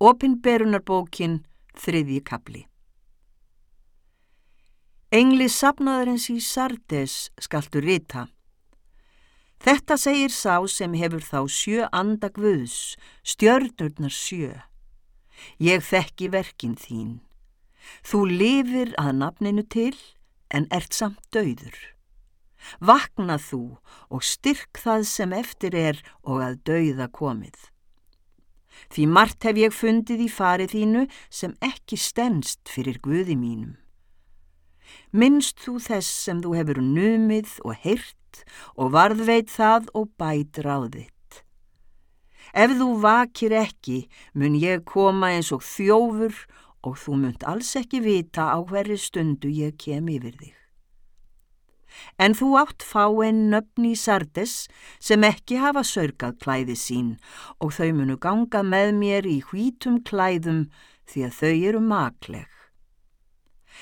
Opinberunarbókin, þriðji kapli. Engli sapnaðarins í Sardes skaltu rita. Þetta segir sá sem hefur þá sjö andagvöðs, stjörnurnar sjö. Ég þekki verkin þín. Þú lifir að nafninu til en ert samt döður. Vakna þú og styrk það sem eftir er og að döða komið. Því margt hef ég fundið í farið þínu sem ekki stennst fyrir Guði mínum. Minnst þú þess sem þú hefur numið og heyrt og varðveit það og bæt ráðitt. Ef þú vakir ekki mun ég koma eins og þjófur og þú munt alls ekki vita á hverju stundu ég kem yfir þig. En þú átt fá einn nöfn í Sardes sem ekki hafa sörgað klæði sín og þau munu ganga með mér í hvítum klæðum því að þau eru makleg.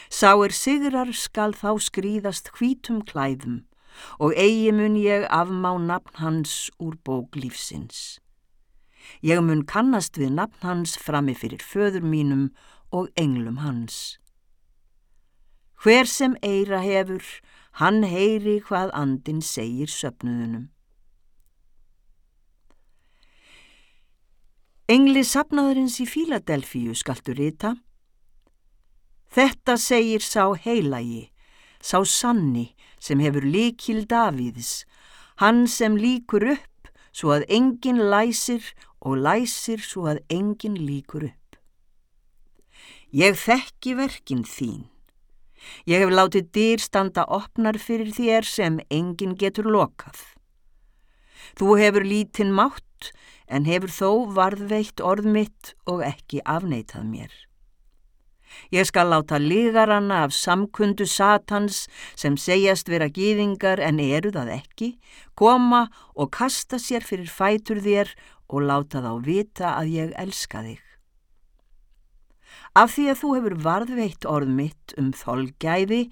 Sá er sigrar skal þá skrýðast hvítum klæðum og eigi mun ég afmá nafn hans úr bóklífsins. Ég mun kannast við nafn hans frami fyrir föður mínum og englum hans. Hver sem eira hefur, Hann heyri hvað andin segir söpnuðunum. Engli sapnaðurins í Fíladelfíu skaltu rita. Þetta segir sá heilagi, sá sanni sem hefur líkil Davíðs, hann sem líkur upp svo að enginn læsir og læsir svo að enginn líkur upp. Ég þekki verkin þín. Ég hef látið dýr standa opnar fyrir þér sem engin getur lokað. Þú hefur lítinn mátt en hefur þó varðveitt orð mitt og ekki afneitað mér. Ég skal láta ligaranna af samkundu satans sem segjast vera gýðingar en eru það ekki, koma og kasta sér fyrir fætur þér og láta þá vita að ég elska þig. Af því að þú hefur varðveitt orð mitt um þolgæði,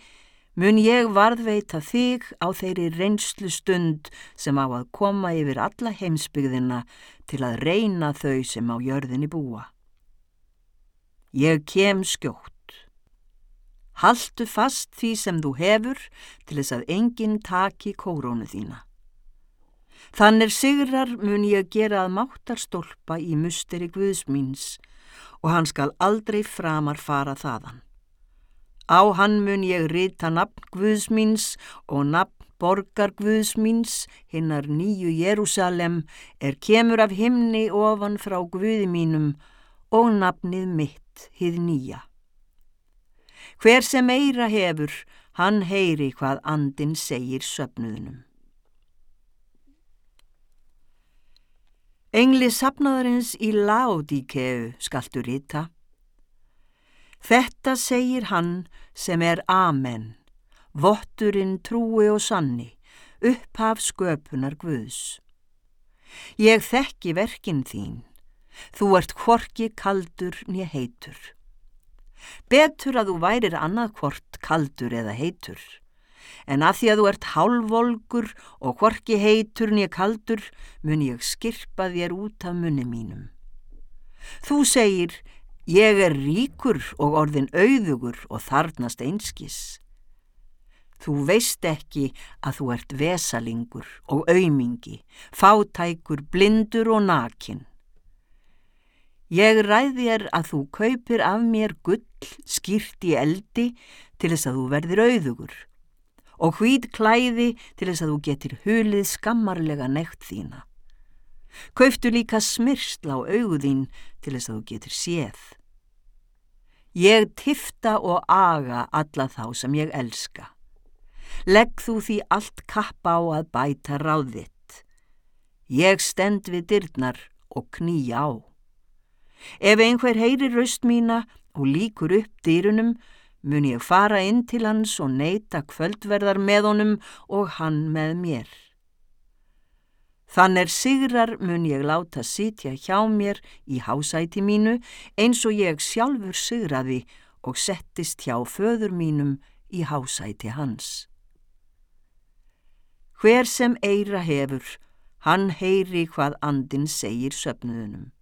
mun ég varðveita þig á þeirri reynslu stund sem á að koma yfir alla heimsbyggðina til að reyna þau sem á jörðinni búa. Ég kem skjótt. Haltu fast því sem þú hefur til þess að enginn taki kórónu þína. Þannig sigrar mun ég gera að máttarstólpa í musteri Guðsmíns og hann skal aldrei framar fara þaðan. Á hann mun ég rita nafn Guðsmíns og nafn borgar Guðsmíns, hinnar nýju Jérúsalem, er kemur af himni ofan frá Guði mínum og nafnið mitt, hið nýja. Hver sem eira hefur, hann heyri hvað andin segir söpnuðunum. Engli sapnaðarins í Laodíkeu skaltu rita. Þetta segir hann sem er Amen, votturinn trúi og sanni, upphaf sköpunar Guðs. Ég þekki verkin þín, þú ert hvorki kaldur nýja heitur. Betur að þú værir annað hvort kaldur eða heitur en að því að þú ert hálfvolgur og hvorki heitur nýja kaldur mun ég skirpa þér út af munni mínum. Þú segir, ég er ríkur og orðin auðugur og þarnast einskis. Þú veist ekki að þú ert vesalingur og aumingi, fátækur, blindur og nakin. Ég ræði er að þú kaupir af mér gull skýrt í eldi til þess að þú verðir auðugur og hvít klæði til þess að þú getur hulið skammarlega nekt þína. Kauftu líka smyrsla á auguðín til þess að þú getur séð. Ég tifta og aga alla þá sem ég elska. Legg þú því allt kappa á að bæta ráðitt. Ég stend við dyrnar og knýja á. Ef einhver heyrir raust mína og líkur upp dyrunum, mun ég fara inn til hans og neyta kvöldverðar með honum og hann með mér. Þann er sigrar mun ég láta sitja hjá mér í hásæti mínu eins og ég sjálfur sigraði og settist hjá föður mínum í hásæti hans. Hver sem eira hefur, hann heyri hvað andin segir söpnuðunum.